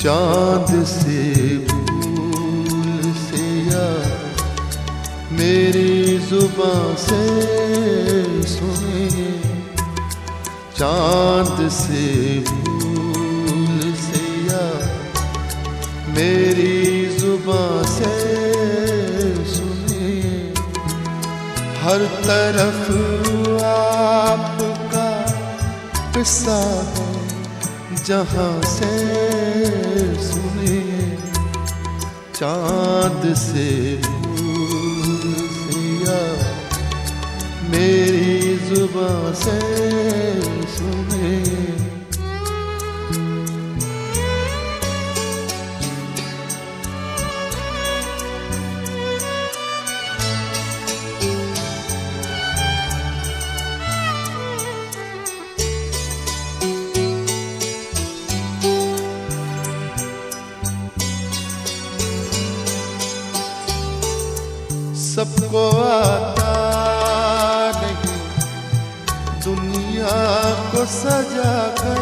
चाँद से भूल से या मेरी ज़ुबान से सुने। चाँद से भूल से या मेरी ज़ुबान से सुने। हर तरफ़ आपका किस्सा है। जहाँ से सुने चाँद से सिया मेरी जुबा से सुने। सबको आता नहीं। दुनिया को सजा कर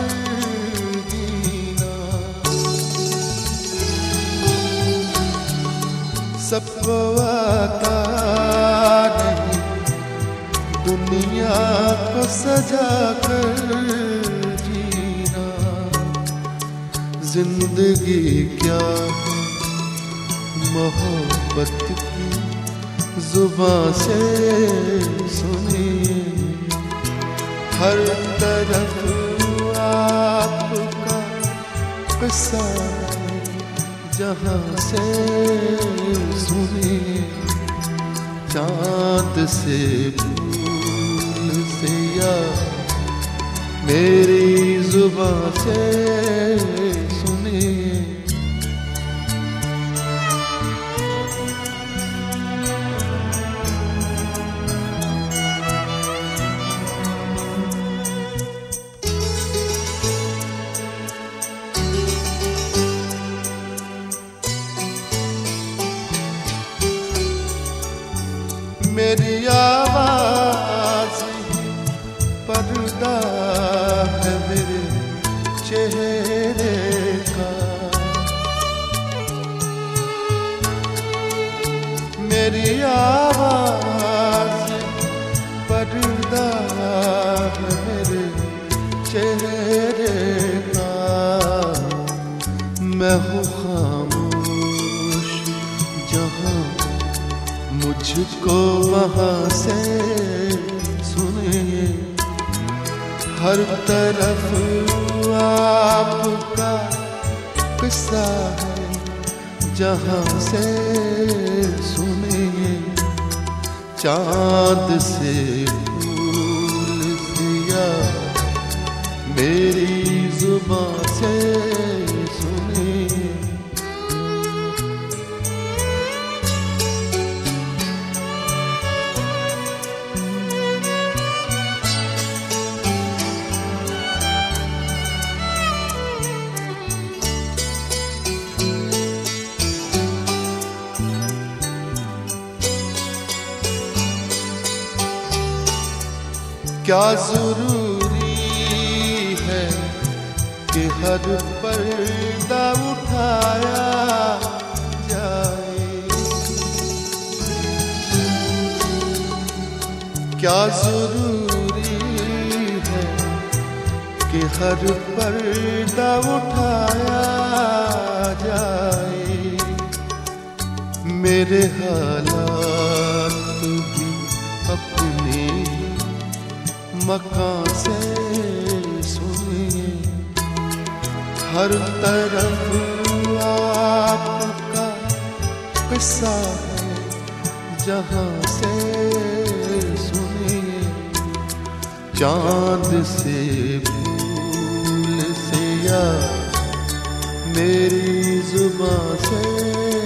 सबको आता नहीं। दुनिया को सजा कर जीना। ज़िंदगी क्या मोहब्बत की ज़ुबान से सुनिए। हर तरफ़ आपका किस्सा जहाँ से सुनिए। चाँद से फूल से या मेरी जुबा से मेरी आवाज़ मेरे चेहरे का। मैं हूँ खामोश, जहाँ मुझको वहाँ से सुनिए। हर तरफ़ आपका किस्सा है। जहाँ से सुने चाँद से फूल सिया मेरी जुबा से क्या ज़रूरी है कि हर पर्दा उठाया जाए? क्या ज़रूरी है कि हर पर्दा उठाया जाए? मेरे हालात भी अपने मकान से सुनिए। हर तरफ़ आपका किस्सा है, जहाँ से सुनिए। चाँद से फूल से या मेरी ज़ुबान से